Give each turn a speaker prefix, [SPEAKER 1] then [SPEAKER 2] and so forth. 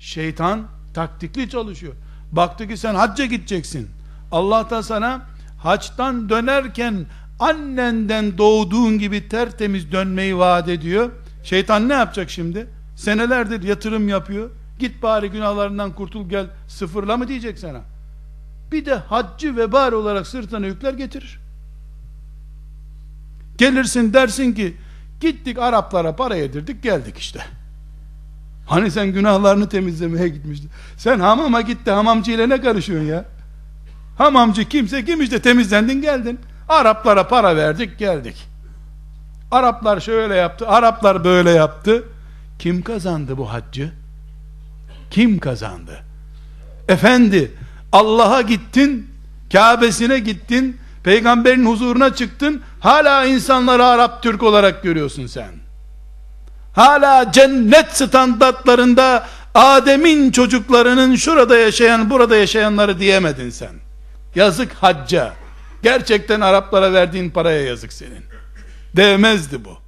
[SPEAKER 1] Şeytan taktikli çalışıyor. Baktı ki sen hacca gideceksin. Allah da sana haçtan dönerken annenden doğduğun gibi tertemiz dönmeyi vaat ediyor. Şeytan ne yapacak şimdi? Senelerdir yatırım yapıyor. Git bari günahlarından kurtul gel sıfırla mı diyecek sana? Bir de haccı vebal olarak sırtına yükler getirir. Gelirsin dersin ki gittik Araplara para yedirdik geldik işte. Hani sen günahlarını temizlemeye gitmiştin. Sen hamama gitti hamamcı ile ne karışıyorsun ya? Hamamcı kimse kim işte temizlendin geldin. Araplara para verdik geldik. Araplar şöyle yaptı, Araplar böyle yaptı. Kim kazandı bu haccı? Kim kazandı? Efendi, Allah'a gittin, Kabe'sine gittin, peygamberin huzuruna çıktın, hala insanları Arap Türk olarak görüyorsun sen. Hala cennet standartlarında Adem'in çocuklarının şurada yaşayan, burada yaşayanları diyemedin sen. Yazık hacca. Gerçekten Araplara verdiğin paraya yazık senin. Değmezdi bu.